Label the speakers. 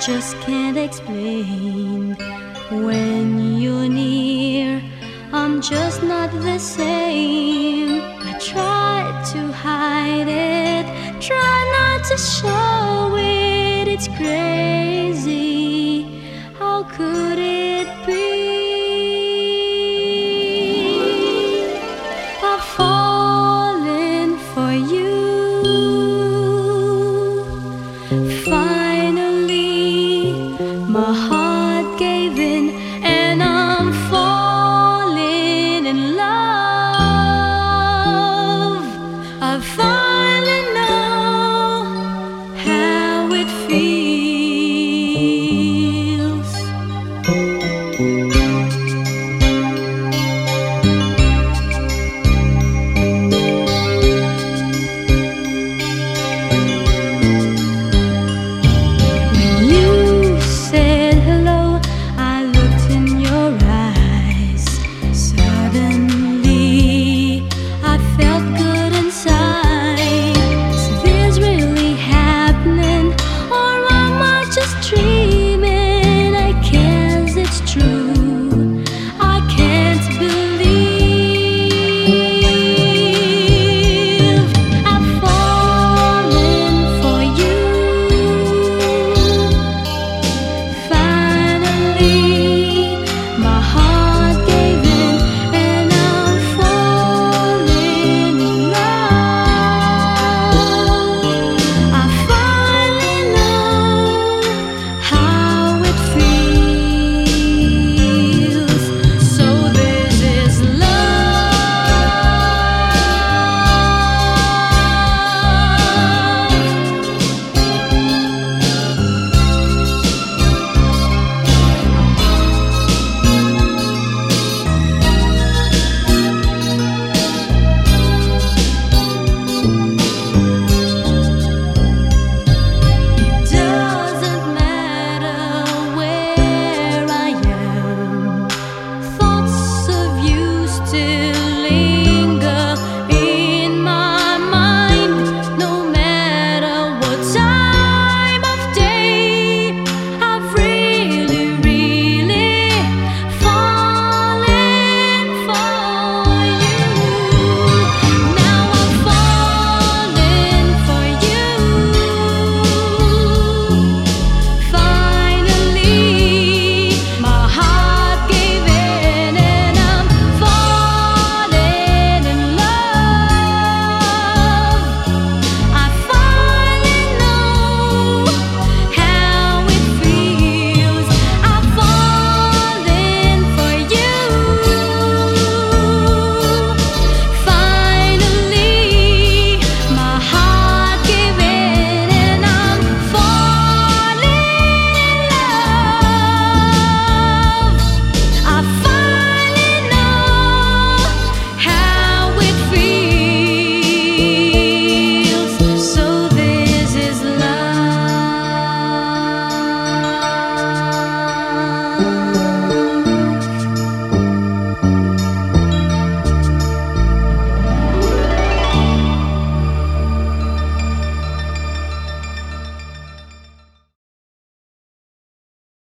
Speaker 1: just can't explain. When you're near, I'm just not the same.